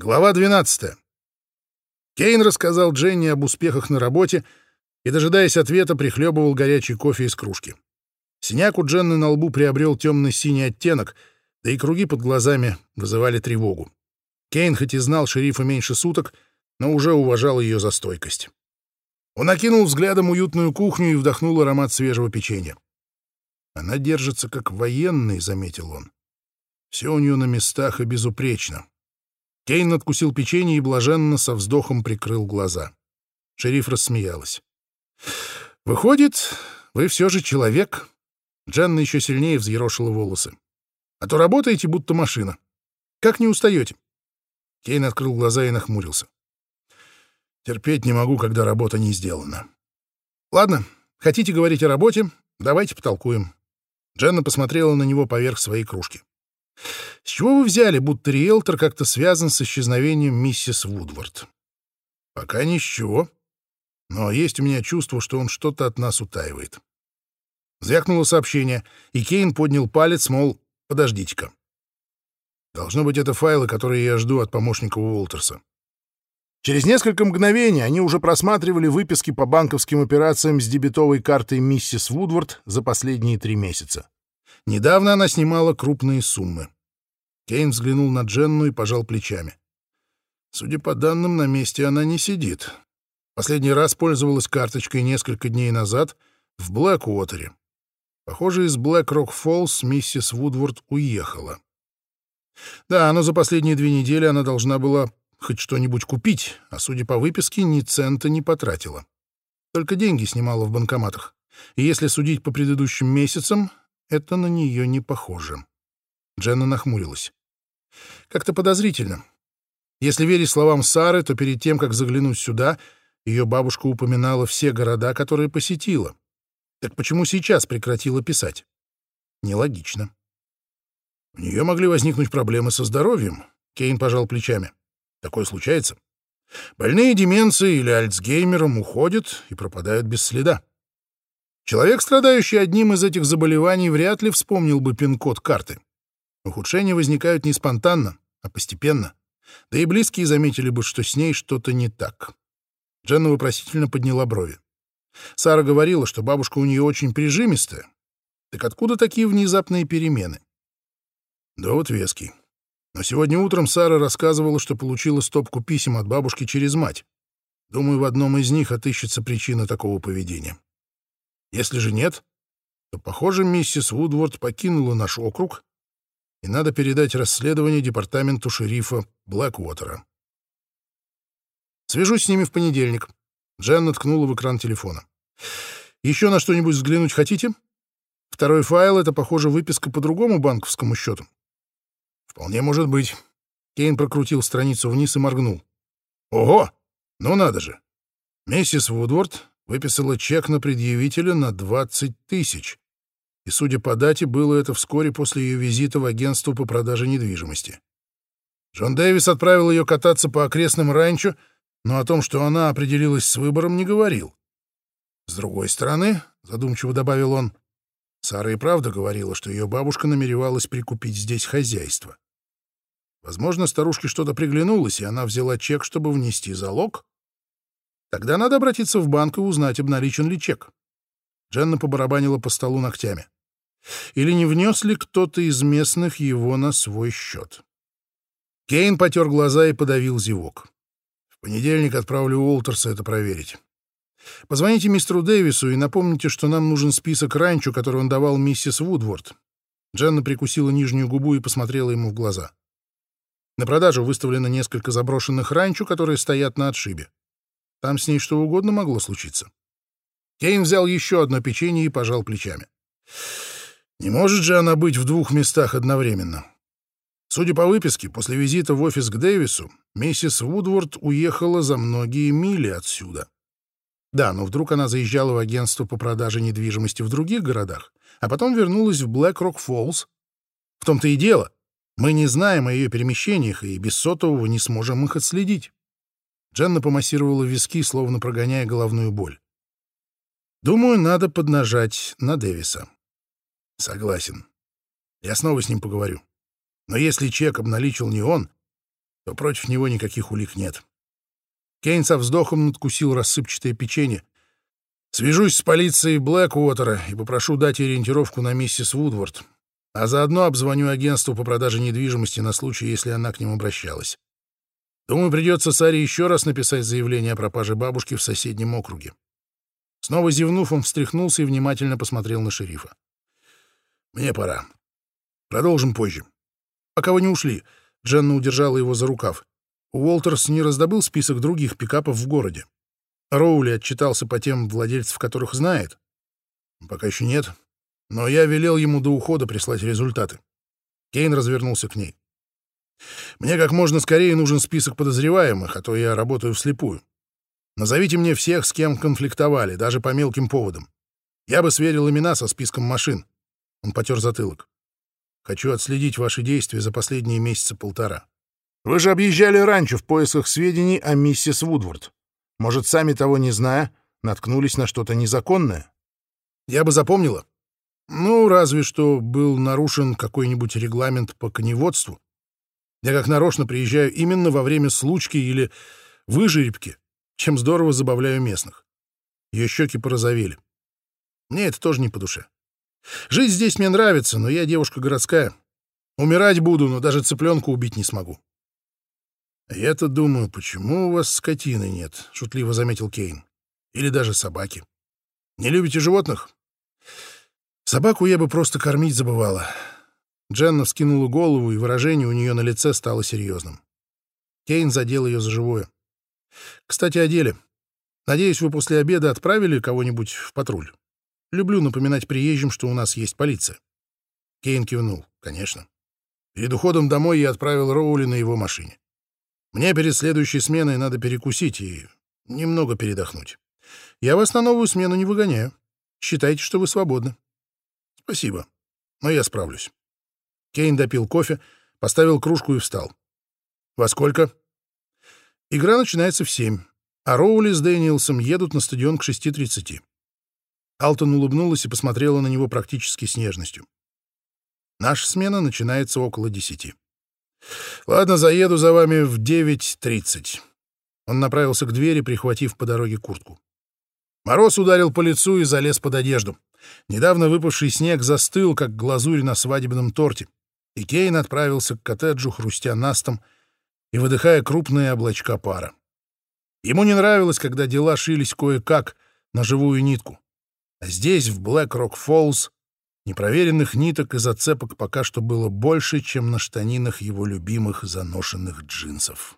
Глава 12. Кейн рассказал Дженни об успехах на работе и, дожидаясь ответа, прихлебывал горячий кофе из кружки. Синяк у Дженны на лбу приобрел темно-синий оттенок, да и круги под глазами вызывали тревогу. Кейн хоть и знал шерифа меньше суток, но уже уважал ее за стойкость. Он окинул взглядом уютную кухню и вдохнул аромат свежего печенья. «Она держится как военный», — заметил он. «Все у нее на местах и безупречно. Кейн откусил печенье и блаженно со вздохом прикрыл глаза. Шериф рассмеялась. «Выходит, вы все же человек?» Дженна еще сильнее взъерошила волосы. «А то работаете, будто машина. Как не устаете?» Кейн открыл глаза и нахмурился. «Терпеть не могу, когда работа не сделана». «Ладно, хотите говорить о работе? Давайте потолкуем». Дженна посмотрела на него поверх своей кружки. С чего вы взяли, будто риэлтор как-то связан с исчезновением миссис Вудвард? Пока ни с чего. Но есть у меня чувство, что он что-то от нас утаивает. Звякнуло сообщение, и Кейн поднял палец, мол, подождите-ка. Должно быть, это файлы, которые я жду от помощника Уолтерса. Через несколько мгновений они уже просматривали выписки по банковским операциям с дебетовой картой миссис Вудвард за последние три месяца. Недавно она снимала крупные суммы. Кейн взглянул на Дженну и пожал плечами. Судя по данным, на месте она не сидит. Последний раз пользовалась карточкой несколько дней назад в Блэквотере. Похоже, из Блэк-Рок-Фоллс миссис Вудворд уехала. Да, но за последние две недели она должна была хоть что-нибудь купить, а, судя по выписке, ни цента не потратила. Только деньги снимала в банкоматах. И если судить по предыдущим месяцам, это на нее не похоже. Дженна нахмурилась. Как-то подозрительно. Если верить словам Сары, то перед тем, как заглянуть сюда, ее бабушка упоминала все города, которые посетила. Так почему сейчас прекратила писать? Нелогично. У нее могли возникнуть проблемы со здоровьем. Кейн пожал плечами. Такое случается. Больные деменцией или альцгеймером уходят и пропадают без следа. Человек, страдающий одним из этих заболеваний, вряд ли вспомнил бы пин-код карты. Ухудшения возникают не спонтанно, а постепенно. Да и близкие заметили бы, что с ней что-то не так. Дженна вопросительно подняла брови. Сара говорила, что бабушка у нее очень прижимистая. Так откуда такие внезапные перемены? Довод веский. Но сегодня утром Сара рассказывала, что получила стопку писем от бабушки через мать. Думаю, в одном из них отыщется причина такого поведения. Если же нет, то, похоже, миссис Вудворд покинула наш округ, и надо передать расследование департаменту шерифа Блэквотера. Свяжусь с ними в понедельник. Дженна ткнула в экран телефона. Еще на что-нибудь взглянуть хотите? Второй файл — это, похоже, выписка по другому банковскому счету. Вполне может быть. Кейн прокрутил страницу вниз и моргнул. Ого! Ну надо же! Миссис Вудворд выписала чек на предъявителя на 20 тысяч. И, судя по дате, было это вскоре после ее визита в агентство по продаже недвижимости. Джон Дэвис отправил ее кататься по окрестным ранчо, но о том, что она определилась с выбором, не говорил. С другой стороны, задумчиво добавил он, Сара и правда говорила, что ее бабушка намеревалась прикупить здесь хозяйство. Возможно, старушке что-то приглянулось, и она взяла чек, чтобы внести залог, Тогда надо обратиться в банк и узнать, обналичен ли чек. Дженна побарабанила по столу ногтями. Или не внес ли кто-то из местных его на свой счет? Кейн потер глаза и подавил зевок. В понедельник отправлю Уолтерса это проверить. Позвоните мистеру Дэвису и напомните, что нам нужен список ранчо, который он давал миссис Вудворд. Дженна прикусила нижнюю губу и посмотрела ему в глаза. На продажу выставлено несколько заброшенных ранчо, которые стоят на отшибе. Там с ней что угодно могло случиться. Кейн взял еще одно печенье и пожал плечами. Не может же она быть в двух местах одновременно. Судя по выписке, после визита в офис к Дэвису, миссис Вудворд уехала за многие мили отсюда. Да, но вдруг она заезжала в агентство по продаже недвижимости в других городах, а потом вернулась в Блэк-Рок-Фоллс. В том-то и дело. Мы не знаем о ее перемещениях и без сотового не сможем их отследить. Дженна помассировала виски, словно прогоняя головную боль. «Думаю, надо поднажать на Дэвиса». «Согласен. Я снова с ним поговорю. Но если чек обналичил не он, то против него никаких улик нет. Кейн со вздохом надкусил рассыпчатое печенье. Свяжусь с полицией Блэквотера и попрошу дать ориентировку на миссис Вудворд, а заодно обзвоню агентство по продаже недвижимости на случай, если она к ним обращалась. Думаю, придется Саре еще раз написать заявление о пропаже бабушки в соседнем округе. Снова зевнув, он встряхнулся и внимательно посмотрел на шерифа. «Мне пора. Продолжим позже. Пока вы не ушли». Дженна удержала его за рукав. Уолтерс не раздобыл список других пикапов в городе. Роули отчитался по тем владельцев, которых знает. Пока еще нет. Но я велел ему до ухода прислать результаты. Кейн развернулся к ней. Мне как можно скорее нужен список подозреваемых, а то я работаю вслепую. Назовите мне всех, с кем конфликтовали, даже по мелким поводам. Я бы сверил имена со списком машин. Он потер затылок. Хочу отследить ваши действия за последние месяца полтора. Вы же объезжали раньше в поисках сведений о миссис Вудворд. Может, сами того не зная, наткнулись на что-то незаконное? Я бы запомнила. Ну, разве что был нарушен какой-нибудь регламент по коневодству. Я как нарочно приезжаю именно во время случки или выжеребки, чем здорово забавляю местных. Ее щеки порозовели. Мне это тоже не по душе. Жить здесь мне нравится, но я девушка городская. Умирать буду, но даже цыпленка убить не смогу. — Я-то думаю, почему у вас скотины нет? — шутливо заметил Кейн. — Или даже собаки. Не любите животных? Собаку я бы просто кормить забывала. Дженна вскинула голову, и выражение у нее на лице стало серьезным. Кейн задел ее за живое. «Кстати, о деле. Надеюсь, вы после обеда отправили кого-нибудь в патруль. Люблю напоминать приезжим, что у нас есть полиция». Кейн кивнул. «Конечно. Перед уходом домой я отправил Роули на его машине. Мне перед следующей сменой надо перекусить и немного передохнуть. Я вас на новую смену не выгоняю. Считайте, что вы свободны». «Спасибо. Но я справлюсь». Кейн допил кофе, поставил кружку и встал. «Во сколько?» «Игра начинается в семь, а Роули с Дэниелсом едут на стадион к 6.30». Алтон улыбнулась и посмотрела на него практически с нежностью. «Наша смена начинается около десяти». «Ладно, заеду за вами в 9.30». Он направился к двери, прихватив по дороге куртку. Мороз ударил по лицу и залез под одежду. Недавно выпавший снег застыл, как глазурь на свадебном торте и Кейн отправился к коттеджу, хрустя настом и выдыхая крупные облачка пара. Ему не нравилось, когда дела шились кое-как на живую нитку. А здесь, в Блэк-Рок-Фоллс, непроверенных ниток и зацепок пока что было больше, чем на штанинах его любимых заношенных джинсов.